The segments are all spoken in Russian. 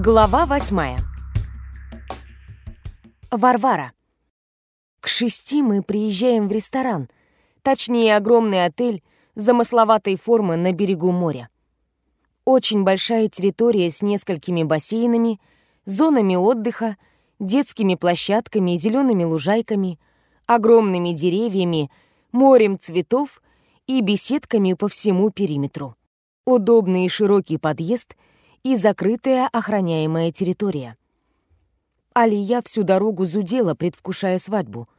Глава восьмая. Варвара. К шести мы приезжаем в ресторан, точнее огромный отель замысловатой формы на берегу моря. Очень большая территория с несколькими бассейнами, зонами отдыха, детскими площадками, зелеными лужайками, огромными деревьями, морем цветов и беседками по всему периметру. Удобный и широкий подъезд и закрытая охраняемая территория. Алия всю дорогу зудела, предвкушая свадьбу.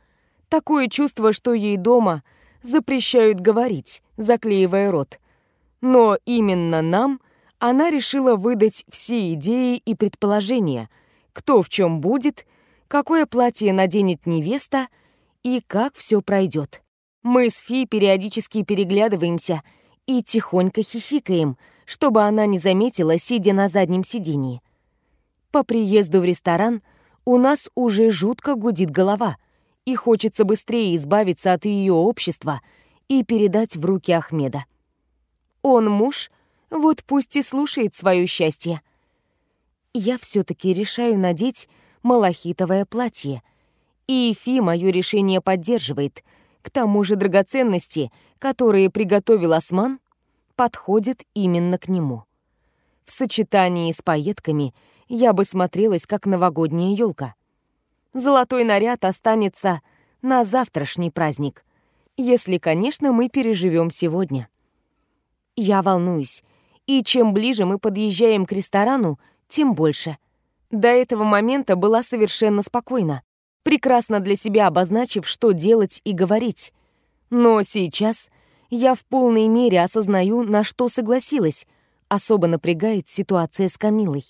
Такое чувство, что ей дома запрещают говорить, заклеивая рот. Но именно нам она решила выдать все идеи и предположения, кто в чем будет, какое платье наденет невеста и как все пройдет. Мы с Фи периодически переглядываемся и тихонько хихикаем, чтобы она не заметила, сидя на заднем сиденье. По приезду в ресторан у нас уже жутко гудит голова, и хочется быстрее избавиться от ее общества и передать в руки Ахмеда. Он муж, вот пусть и слушает свое счастье. Я все-таки решаю надеть малахитовое платье, и Фи мое решение поддерживает. К тому же драгоценности, которые приготовил Осман, подходят именно к нему. В сочетании с пайетками я бы смотрелась, как новогодняя елка. Золотой наряд останется на завтрашний праздник, если, конечно, мы переживем сегодня. Я волнуюсь, и чем ближе мы подъезжаем к ресторану, тем больше. До этого момента была совершенно спокойна, прекрасно для себя обозначив, что делать и говорить. Но сейчас я в полной мере осознаю, на что согласилась. Особо напрягает ситуация с Камилой.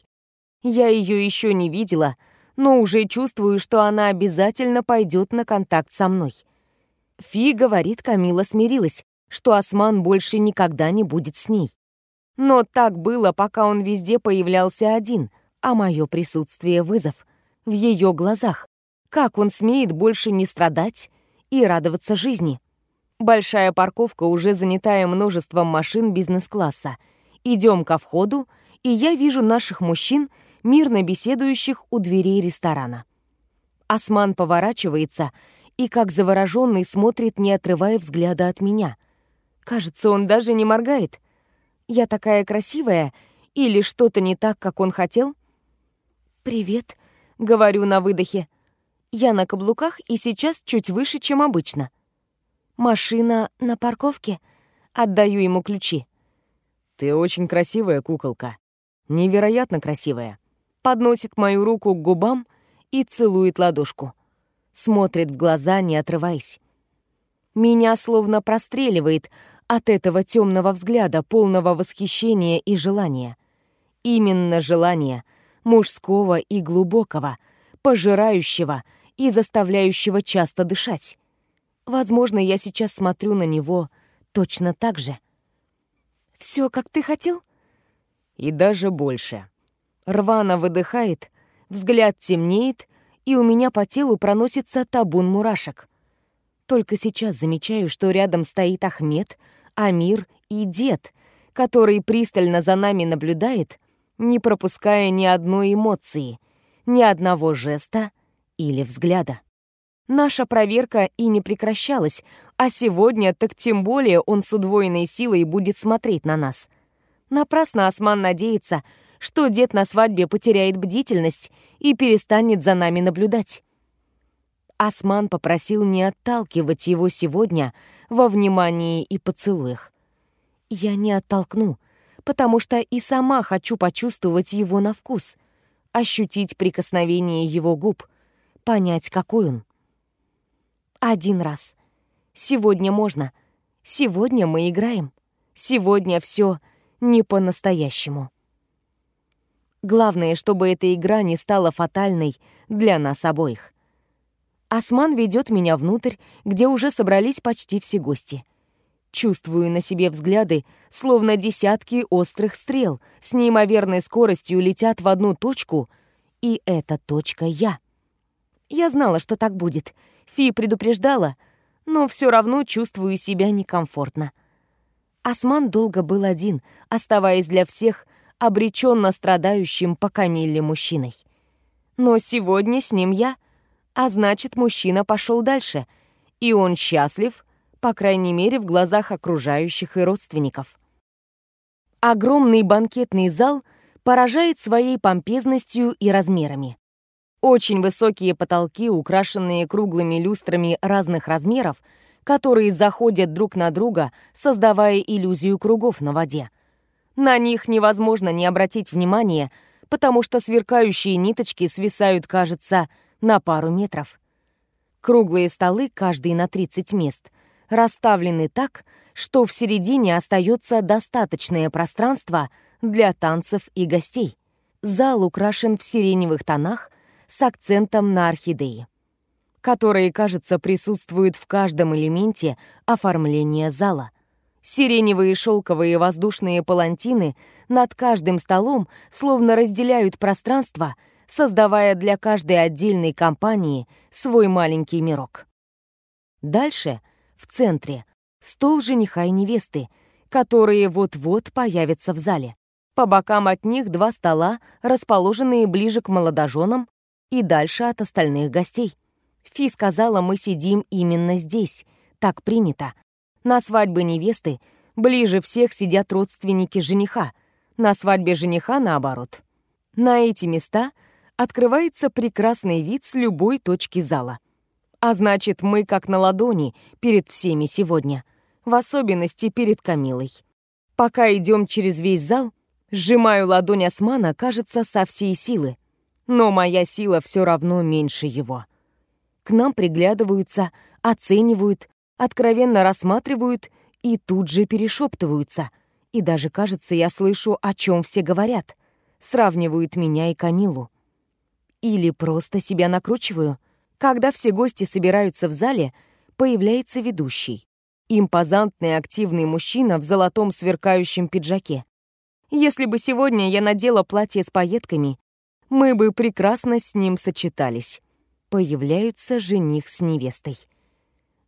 Я ее еще не видела, но уже чувствую, что она обязательно пойдет на контакт со мной. Фи говорит, Камила смирилась, что Осман больше никогда не будет с ней. Но так было, пока он везде появлялся один, а мое присутствие — вызов. В ее глазах. Как он смеет больше не страдать и радоваться жизни? Большая парковка уже занятая множеством машин бизнес-класса. Идем ко входу, и я вижу наших мужчин, мирно беседующих у дверей ресторана. Осман поворачивается и, как завороженный, смотрит, не отрывая взгляда от меня. Кажется, он даже не моргает — я такая красивая или что-то не так, как он хотел? «Привет», — говорю на выдохе. Я на каблуках и сейчас чуть выше, чем обычно. Машина на парковке. Отдаю ему ключи. «Ты очень красивая, куколка. Невероятно красивая». Подносит мою руку к губам и целует ладошку. Смотрит в глаза, не отрываясь. Меня словно простреливает от этого темного взгляда, полного восхищения и желания. Именно желания, мужского и глубокого, пожирающего и заставляющего часто дышать. Возможно, я сейчас смотрю на него точно так же. «Все, как ты хотел?» И даже больше. Рвано выдыхает, взгляд темнеет, и у меня по телу проносится табун мурашек. Только сейчас замечаю, что рядом стоит Ахмед — Амир и дед, который пристально за нами наблюдает, не пропуская ни одной эмоции, ни одного жеста или взгляда. Наша проверка и не прекращалась, а сегодня так тем более он с удвоенной силой будет смотреть на нас. Напрасно Осман надеется, что дед на свадьбе потеряет бдительность и перестанет за нами наблюдать. Осман попросил не отталкивать его сегодня во внимании и поцелуях. Я не оттолкну, потому что и сама хочу почувствовать его на вкус, ощутить прикосновение его губ, понять, какой он. Один раз. Сегодня можно. Сегодня мы играем. Сегодня все не по-настоящему. Главное, чтобы эта игра не стала фатальной для нас обоих. Осман ведет меня внутрь, где уже собрались почти все гости. Чувствую на себе взгляды, словно десятки острых стрел с неимоверной скоростью летят в одну точку, и эта точка я. Я знала, что так будет. Фи предупреждала, но все равно чувствую себя некомфортно. Осман долго был один, оставаясь для всех обреченно страдающим по Камилле мужчиной. Но сегодня с ним я, а значит, мужчина пошел дальше, и он счастлив, по крайней мере, в глазах окружающих и родственников. Огромный банкетный зал поражает своей помпезностью и размерами. Очень высокие потолки, украшенные круглыми люстрами разных размеров, которые заходят друг на друга, создавая иллюзию кругов на воде. На них невозможно не обратить внимания, потому что сверкающие ниточки свисают, кажется, на пару метров. Круглые столы, каждый на 30 мест, расставлены так, что в середине остается достаточное пространство для танцев и гостей. Зал украшен в сиреневых тонах с акцентом на орхидеи, которые, кажется, присутствуют в каждом элементе оформления зала. Сиреневые шелковые воздушные палантины над каждым столом словно разделяют пространство, создавая для каждой отдельной компании свой маленький мирок. Дальше, в центре, стол жениха и невесты, которые вот-вот появятся в зале. По бокам от них два стола, расположенные ближе к молодоженам и дальше от остальных гостей. Фи сказала, мы сидим именно здесь. Так принято. На свадьбе невесты ближе всех сидят родственники жениха. На свадьбе жениха наоборот. На эти места открывается прекрасный вид с любой точки зала. А значит, мы как на ладони перед всеми сегодня. В особенности перед Камилой. Пока идем через весь зал, сжимаю ладонь Османа, кажется, со всей силы но моя сила все равно меньше его. К нам приглядываются, оценивают, откровенно рассматривают и тут же перешептываются. И даже, кажется, я слышу, о чем все говорят. Сравнивают меня и Камилу. Или просто себя накручиваю. Когда все гости собираются в зале, появляется ведущий. Импозантный активный мужчина в золотом сверкающем пиджаке. Если бы сегодня я надела платье с пайетками мы бы прекрасно с ним сочетались. Появляются жених с невестой.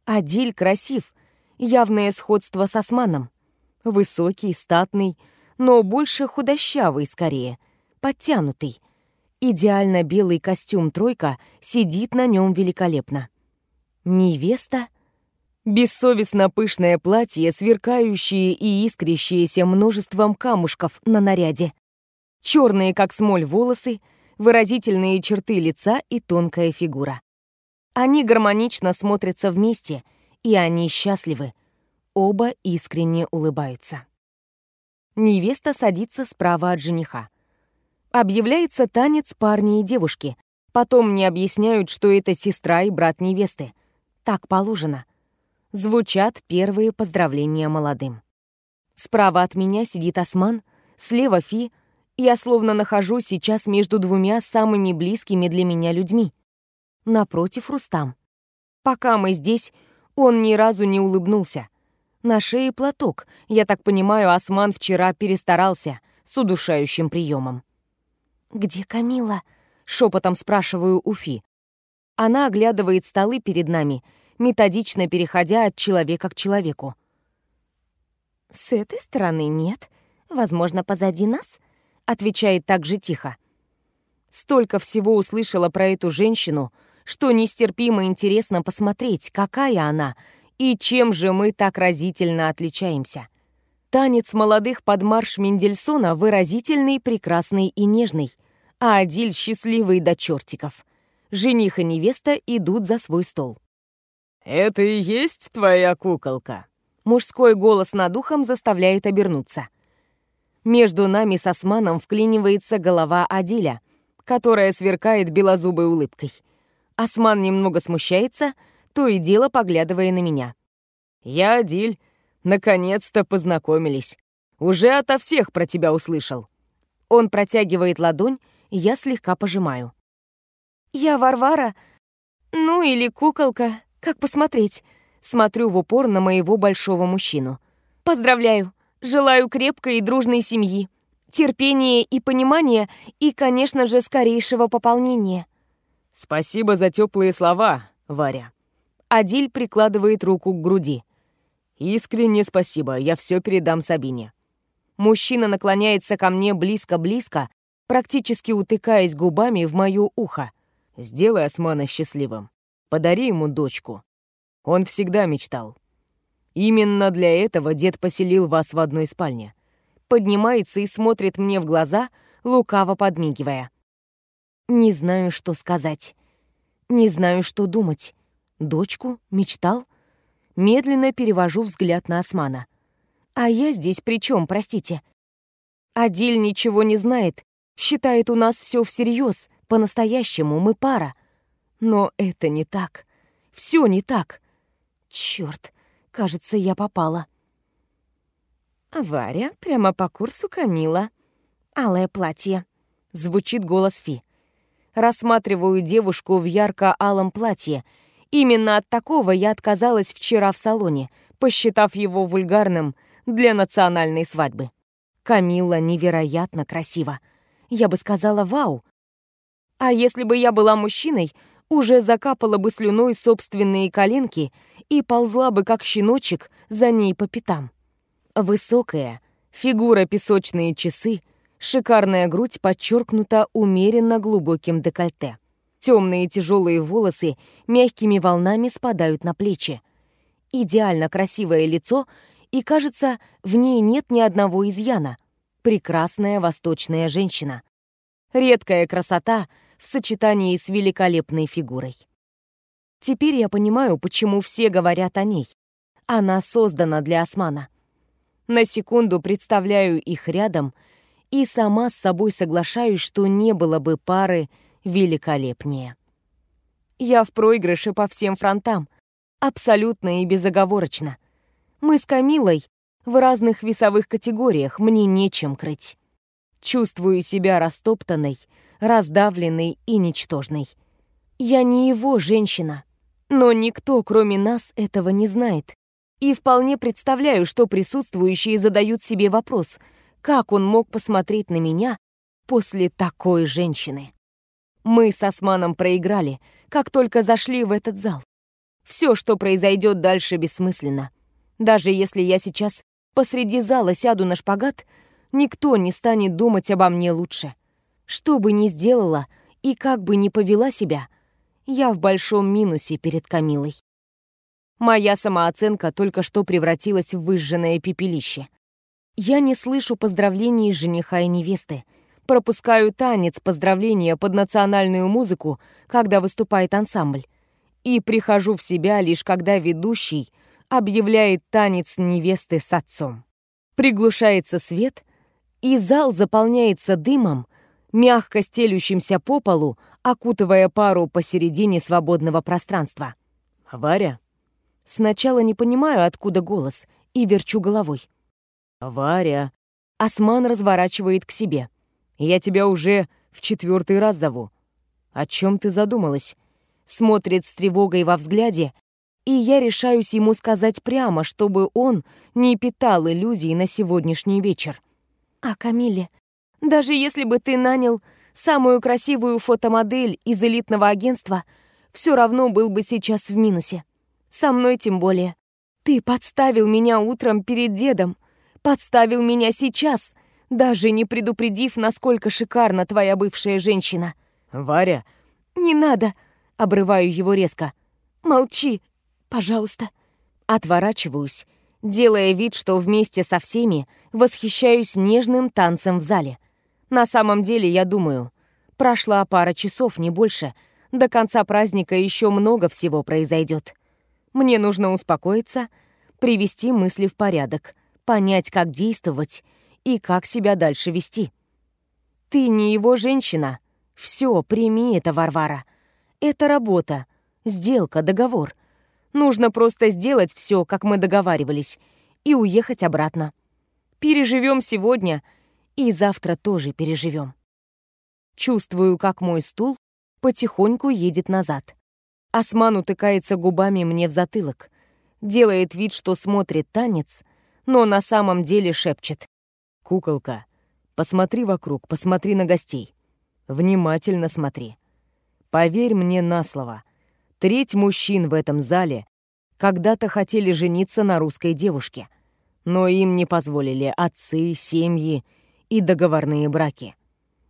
Адиль красив, явное сходство с Османом. Высокий, статный, но больше худощавый скорее, подтянутый. Идеально белый костюм «тройка» сидит на нем великолепно. Невеста — бессовестно пышное платье, сверкающее и искрящееся множеством камушков на наряде. Черные, как смоль, волосы, выразительные черты лица и тонкая фигура. Они гармонично смотрятся вместе, и они счастливы. Оба искренне улыбаются. Невеста садится справа от жениха. Объявляется танец парня и девушки. Потом мне объясняют, что это сестра и брат невесты. Так положено. Звучат первые поздравления молодым. Справа от меня сидит Осман, слева Фи, я словно нахожусь сейчас между двумя самыми близкими для меня людьми. Напротив Рустам. Пока мы здесь, он ни разу не улыбнулся. На шее платок. Я так понимаю, Осман вчера перестарался с удушающим приемом. «Где Камила?» — шепотом спрашиваю Уфи. Она оглядывает столы перед нами, методично переходя от человека к человеку. «С этой стороны нет. Возможно, позади нас?» Отвечает так же тихо. Столько всего услышала про эту женщину, что нестерпимо интересно посмотреть, какая она и чем же мы так разительно отличаемся. Танец молодых под марш Мендельсона выразительный, прекрасный и нежный, а Адиль счастливый до чертиков. Жених и невеста идут за свой стол. «Это и есть твоя куколка?» Мужской голос над ухом заставляет обернуться. Между нами с Османом вклинивается голова Адиля, которая сверкает белозубой улыбкой. Осман немного смущается, то и дело поглядывая на меня. «Я Адиль. Наконец-то познакомились. Уже ото всех про тебя услышал». Он протягивает ладонь, я слегка пожимаю. «Я Варвара. Ну или куколка, как посмотреть?» Смотрю в упор на моего большого мужчину. «Поздравляю. Желаю крепкой и дружной семьи, терпения и понимания и, конечно же, скорейшего пополнения. Спасибо за теплые слова, Варя. Адиль прикладывает руку к груди. Искренне спасибо, я все передам Сабине. Мужчина наклоняется ко мне близко-близко, практически утыкаясь губами в моё ухо. «Сделай Османа счастливым. Подари ему дочку. Он всегда мечтал. Именно для этого дед поселил вас в одной спальне. Поднимается и смотрит мне в глаза, лукаво подмигивая. Не знаю, что сказать. Не знаю, что думать. Дочку? Мечтал? Медленно перевожу взгляд на Османа. А я здесь при чем, простите? Адиль ничего не знает, считает у нас все всерьез, по-настоящему, мы пара. Но это не так. Все не так. Черт, кажется, я попала. Варя прямо по курсу Камила. Алое платье. Звучит голос Фи. Рассматриваю девушку в ярко-алом платье. Именно от такого я отказалась вчера в салоне, посчитав его вульгарным для национальной свадьбы. Камила невероятно красива. Я бы сказала «Вау!». А если бы я была мужчиной, уже закапала бы слюной собственные коленки и ползла бы, как щеночек, за ней по пятам. Высокая, фигура песочные часы, шикарная грудь подчеркнута умеренно глубоким декольте. Темные тяжелые волосы мягкими волнами спадают на плечи. Идеально красивое лицо, и, кажется, в ней нет ни одного изъяна. Прекрасная восточная женщина. Редкая красота — в сочетании с великолепной фигурой. Теперь я понимаю, почему все говорят о ней. Она создана для Османа. На секунду представляю их рядом и сама с собой соглашаюсь, что не было бы пары великолепнее. Я в проигрыше по всем фронтам, абсолютно и безоговорочно. Мы с Камилой в разных весовых категориях, мне нечем крыть. Чувствую себя растоптанной, раздавленный и ничтожный. Я не его женщина, но никто, кроме нас, этого не знает. И вполне представляю, что присутствующие задают себе вопрос, как он мог посмотреть на меня после такой женщины. Мы с Османом проиграли, как только зашли в этот зал. Все, что произойдет дальше, бессмысленно. Даже если я сейчас посреди зала сяду на шпагат, никто не станет думать обо мне лучше. Что бы ни сделала и как бы ни повела себя, я в большом минусе перед Камилой. Моя самооценка только что превратилась в выжженное пепелище. Я не слышу поздравлений жениха и невесты. Пропускаю танец поздравления под национальную музыку, когда выступает ансамбль. И прихожу в себя лишь когда ведущий объявляет танец невесты с отцом. Приглушается свет, и зал заполняется дымом, мягко стелющимся по полу, окутывая пару посередине свободного пространства. «Варя?» Сначала не понимаю, откуда голос, и верчу головой. «Варя!» Осман разворачивает к себе. «Я тебя уже в четвертый раз зову. О чем ты задумалась?» Смотрит с тревогой во взгляде, и я решаюсь ему сказать прямо, чтобы он не питал иллюзий на сегодняшний вечер. «О Камиле», даже если бы ты нанял самую красивую фотомодель из элитного агентства, все равно был бы сейчас в минусе. Со мной тем более. Ты подставил меня утром перед дедом, подставил меня сейчас, даже не предупредив, насколько шикарна твоя бывшая женщина. Варя, не надо, обрываю его резко. Молчи, пожалуйста. Отворачиваюсь, делая вид, что вместе со всеми восхищаюсь нежным танцем в зале. На самом деле, я думаю, прошла пара часов, не больше. До конца праздника еще много всего произойдет. Мне нужно успокоиться, привести мысли в порядок, понять, как действовать и как себя дальше вести. Ты не его женщина. Все, прими это, Варвара. Это работа, сделка, договор. Нужно просто сделать все, как мы договаривались, и уехать обратно. Переживем сегодня — и завтра тоже переживем. Чувствую, как мой стул потихоньку едет назад. Осман утыкается губами мне в затылок, делает вид, что смотрит танец, но на самом деле шепчет. «Куколка, посмотри вокруг, посмотри на гостей. Внимательно смотри. Поверь мне на слово. Треть мужчин в этом зале когда-то хотели жениться на русской девушке. Но им не позволили отцы, семьи и договорные браки.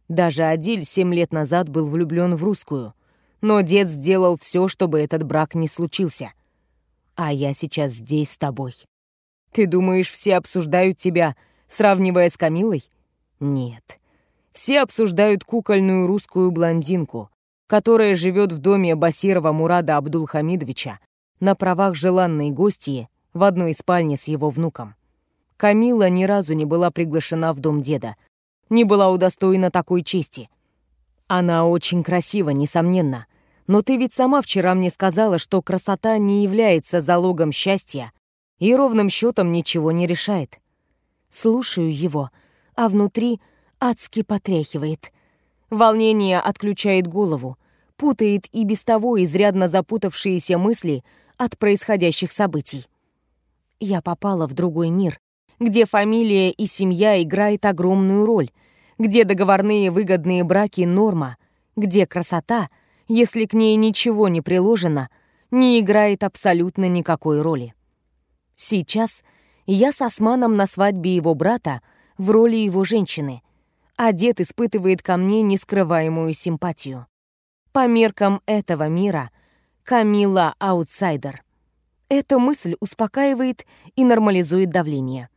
Даже Адиль семь лет назад был влюблен в русскую, но дед сделал все, чтобы этот брак не случился. А я сейчас здесь с тобой. Ты думаешь, все обсуждают тебя, сравнивая с Камилой? Нет. Все обсуждают кукольную русскую блондинку, которая живет в доме Басирова Мурада Абдулхамидовича на правах желанной гостьи в одной спальне с его внуком. Камила ни разу не была приглашена в дом деда, не была удостоена такой чести. Она очень красива, несомненно, но ты ведь сама вчера мне сказала, что красота не является залогом счастья и ровным счетом ничего не решает. Слушаю его, а внутри адски потряхивает. Волнение отключает голову, путает и без того изрядно запутавшиеся мысли от происходящих событий. Я попала в другой мир, где фамилия и семья играет огромную роль, где договорные выгодные браки — норма, где красота, если к ней ничего не приложено, не играет абсолютно никакой роли. Сейчас я с Османом на свадьбе его брата в роли его женщины, а дед испытывает ко мне нескрываемую симпатию. По меркам этого мира Камила — аутсайдер. Эта мысль успокаивает и нормализует давление.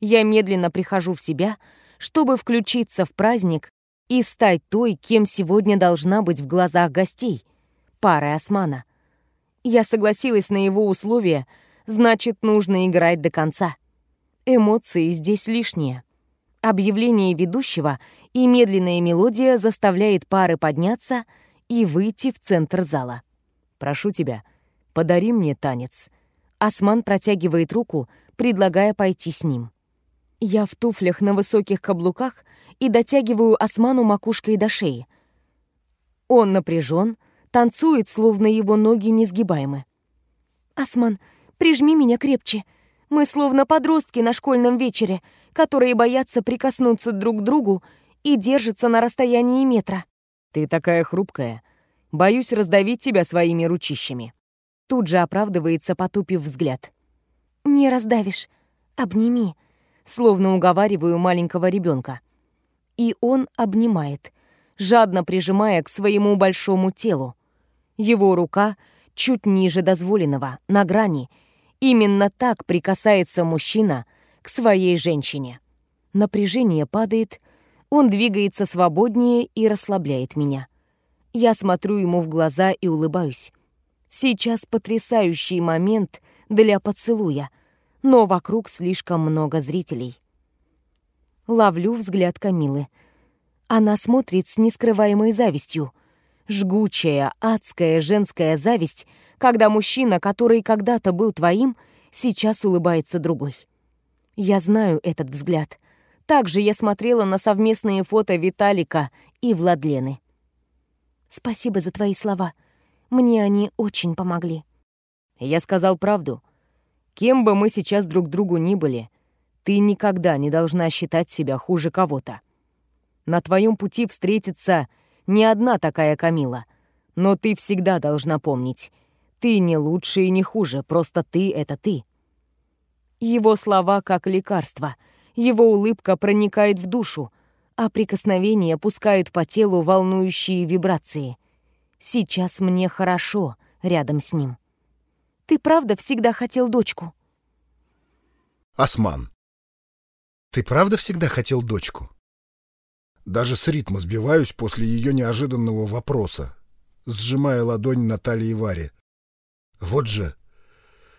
Я медленно прихожу в себя, чтобы включиться в праздник и стать той, кем сегодня должна быть в глазах гостей — парой Османа. Я согласилась на его условия — значит, нужно играть до конца. Эмоции здесь лишние. Объявление ведущего и медленная мелодия заставляет пары подняться и выйти в центр зала. «Прошу тебя, подари мне танец». Осман протягивает руку, предлагая пойти с ним. Я в туфлях на высоких каблуках и дотягиваю Осману макушкой до шеи. Он напряжен, танцует, словно его ноги несгибаемы. «Осман, Прижми меня крепче. Мы словно подростки на школьном вечере, которые боятся прикоснуться друг к другу и держатся на расстоянии метра. Ты такая хрупкая. Боюсь раздавить тебя своими ручищами. Тут же оправдывается, потупив взгляд. Не раздавишь. Обними. Словно уговариваю маленького ребенка. И он обнимает, жадно прижимая к своему большому телу. Его рука чуть ниже дозволенного, на грани — Именно так прикасается мужчина к своей женщине. Напряжение падает, он двигается свободнее и расслабляет меня. Я смотрю ему в глаза и улыбаюсь. Сейчас потрясающий момент для поцелуя, но вокруг слишком много зрителей. Ловлю взгляд Камилы. Она смотрит с нескрываемой завистью. Жгучая, адская женская зависть — когда мужчина, который когда-то был твоим, сейчас улыбается другой. Я знаю этот взгляд. Также я смотрела на совместные фото Виталика и Владлены. Спасибо за твои слова. Мне они очень помогли. Я сказал правду. Кем бы мы сейчас друг другу ни были, ты никогда не должна считать себя хуже кого-то. На твоем пути встретится не одна такая Камила, но ты всегда должна помнить — ты не лучше и не хуже, просто ты — это ты. Его слова как лекарство. Его улыбка проникает в душу, а прикосновения пускают по телу волнующие вибрации. Сейчас мне хорошо рядом с ним. Ты правда всегда хотел дочку? Осман. Ты правда всегда хотел дочку? Даже с ритма сбиваюсь после ее неожиданного вопроса, сжимая ладонь Натальи Варе. Вот же.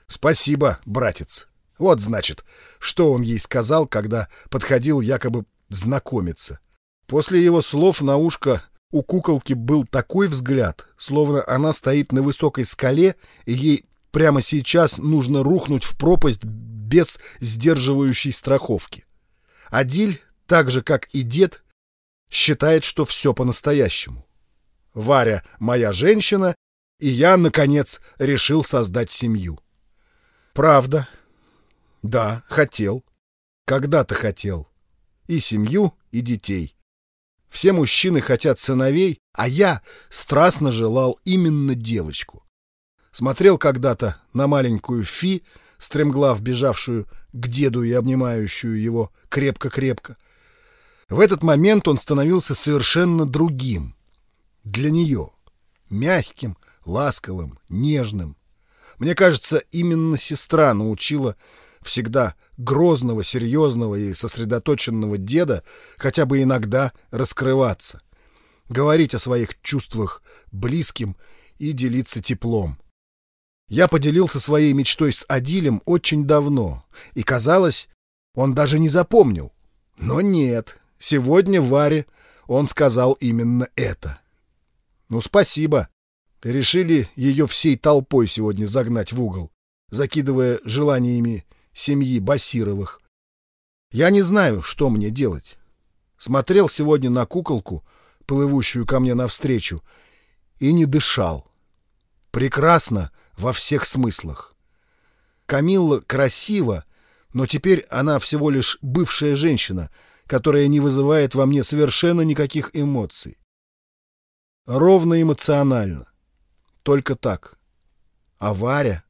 Спасибо, братец. Вот, значит, что он ей сказал, когда подходил якобы знакомиться. После его слов на ушко у куколки был такой взгляд, словно она стоит на высокой скале, и ей прямо сейчас нужно рухнуть в пропасть без сдерживающей страховки. Адиль, так же как и дед, считает, что все по-настоящему. Варя — моя женщина, и я, наконец, решил создать семью. Правда. Да, хотел. Когда-то хотел. И семью, и детей. Все мужчины хотят сыновей, а я страстно желал именно девочку. Смотрел когда-то на маленькую Фи, стремглав бежавшую к деду и обнимающую его крепко-крепко. В этот момент он становился совершенно другим. Для нее. Мягким, ласковым, нежным. Мне кажется, именно сестра научила всегда грозного, серьезного и сосредоточенного деда хотя бы иногда раскрываться, говорить о своих чувствах близким и делиться теплом. Я поделился своей мечтой с Адилем очень давно, и, казалось, он даже не запомнил. Но нет, сегодня Варе он сказал именно это. Ну, спасибо. Решили ее всей толпой сегодня загнать в угол, закидывая желаниями семьи Басировых. Я не знаю, что мне делать. Смотрел сегодня на куколку, плывущую ко мне навстречу, и не дышал. Прекрасно во всех смыслах. Камилла красива, но теперь она всего лишь бывшая женщина, которая не вызывает во мне совершенно никаких эмоций. Ровно эмоционально. Только так. А Варя...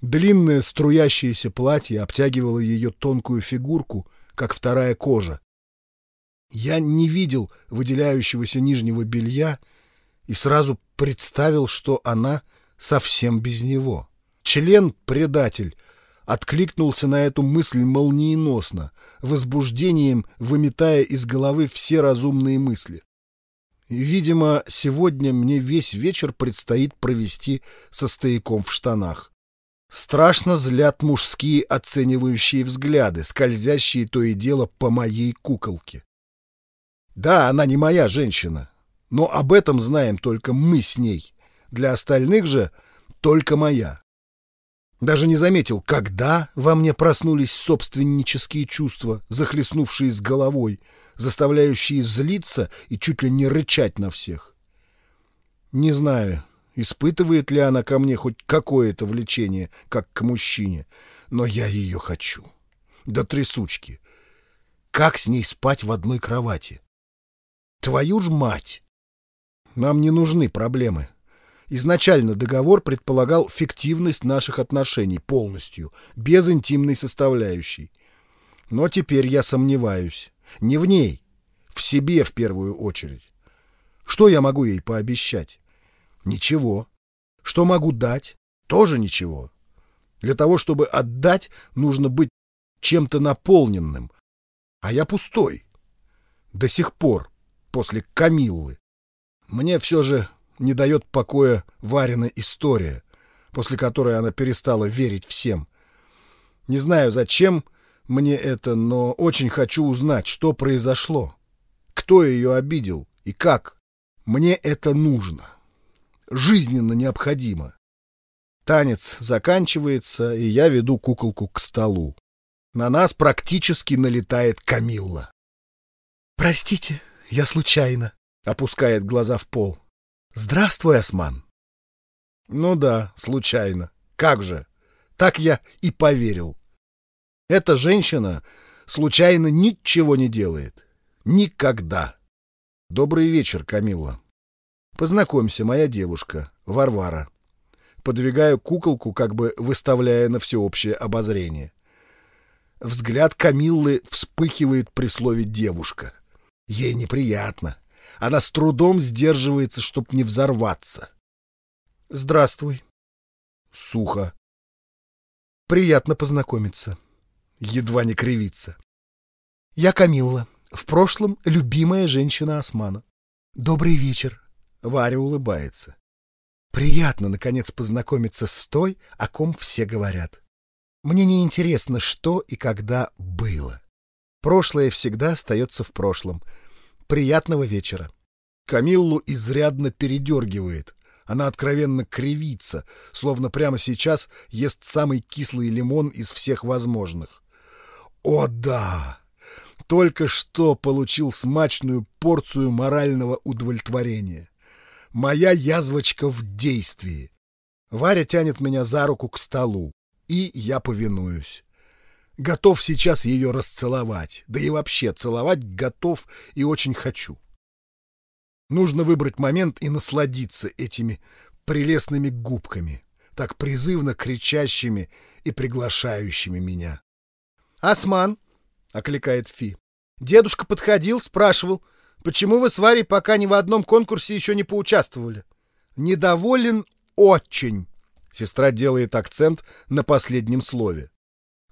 Длинное струящееся платье обтягивало ее тонкую фигурку, как вторая кожа. Я не видел выделяющегося нижнего белья и сразу представил, что она совсем без него. Член-предатель откликнулся на эту мысль молниеносно, возбуждением выметая из головы все разумные мысли. Видимо, сегодня мне весь вечер предстоит провести со стояком в штанах. Страшно злят мужские оценивающие взгляды, скользящие то и дело по моей куколке. Да, она не моя женщина, но об этом знаем только мы с ней. Для остальных же только моя. Даже не заметил, когда во мне проснулись собственнические чувства, захлестнувшие с головой, заставляющие злиться и чуть ли не рычать на всех. Не знаю, испытывает ли она ко мне хоть какое-то влечение, как к мужчине, но я ее хочу. Да трясучки! Как с ней спать в одной кровати? Твою ж мать! Нам не нужны проблемы. Изначально договор предполагал фиктивность наших отношений полностью, без интимной составляющей. Но теперь я сомневаюсь. Не в ней, в себе в первую очередь. Что я могу ей пообещать? Ничего. Что могу дать? Тоже ничего. Для того, чтобы отдать, нужно быть чем-то наполненным. А я пустой. До сих пор, после Камиллы. Мне все же не дает покоя Варина история, после которой она перестала верить всем. Не знаю, зачем мне это, но очень хочу узнать, что произошло. Кто ее обидел и как. Мне это нужно жизненно необходимо. Танец заканчивается, и я веду куколку к столу. На нас практически налетает Камилла. «Простите, я случайно», — опускает глаза в пол. «Здравствуй, Осман». «Ну да, случайно. Как же? Так я и поверил. Эта женщина случайно ничего не делает. Никогда. Добрый вечер, Камилла. Познакомься, моя девушка, Варвара. Подвигаю куколку, как бы выставляя на всеобщее обозрение. Взгляд Камиллы вспыхивает при слове «девушка». Ей неприятно. Она с трудом сдерживается, чтоб не взорваться. «Здравствуй». Сухо. «Приятно познакомиться». Едва не кривится. «Я Камилла. В прошлом любимая женщина Османа. Добрый вечер. Варя улыбается. Приятно, наконец, познакомиться с той, о ком все говорят. Мне не интересно, что и когда было. Прошлое всегда остается в прошлом. Приятного вечера. Камиллу изрядно передергивает. Она откровенно кривится, словно прямо сейчас ест самый кислый лимон из всех возможных. О да! Только что получил смачную порцию морального удовлетворения. Моя язвочка в действии. Варя тянет меня за руку к столу, и я повинуюсь. Готов сейчас ее расцеловать, да и вообще целовать готов и очень хочу. Нужно выбрать момент и насладиться этими прелестными губками, так призывно кричащими и приглашающими меня. «Осман!» — окликает Фи. «Дедушка подходил, спрашивал, почему вы с Варей пока ни в одном конкурсе еще не поучаствовали?» «Недоволен очень!» — сестра делает акцент на последнем слове.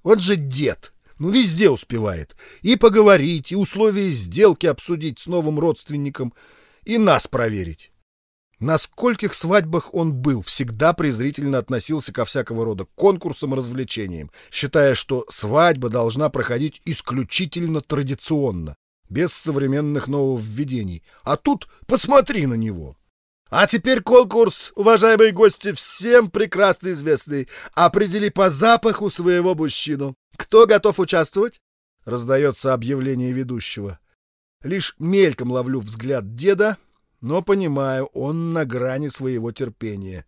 «Вот же дед! Ну, везде успевает. И поговорить, и условия сделки обсудить с новым родственником, и нас проверить. На скольких свадьбах он был, всегда презрительно относился ко всякого рода конкурсам и развлечениям, считая, что свадьба должна проходить исключительно традиционно, без современных нововведений. А тут посмотри на него. А теперь конкурс, уважаемые гости, всем прекрасно известный. Определи по запаху своего мужчину. Кто готов участвовать? Раздается объявление ведущего. Лишь мельком ловлю взгляд деда, но понимаю, он на грани своего терпения.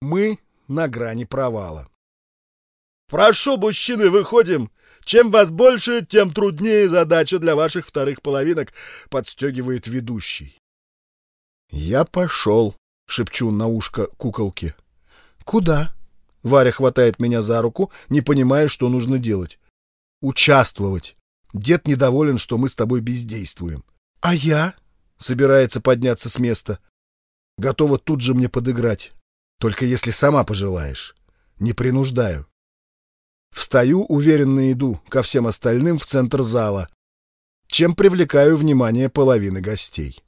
Мы на грани провала. «Прошу, мужчины, выходим! Чем вас больше, тем труднее задача для ваших вторых половинок», — подстегивает ведущий. «Я пошел», — шепчу на ушко куколке. «Куда?» — Варя хватает меня за руку, не понимая, что нужно делать. «Участвовать. Дед недоволен, что мы с тобой бездействуем». «А я?» собирается подняться с места. Готова тут же мне подыграть. Только если сама пожелаешь. Не принуждаю. Встаю, уверенно иду ко всем остальным в центр зала, чем привлекаю внимание половины гостей.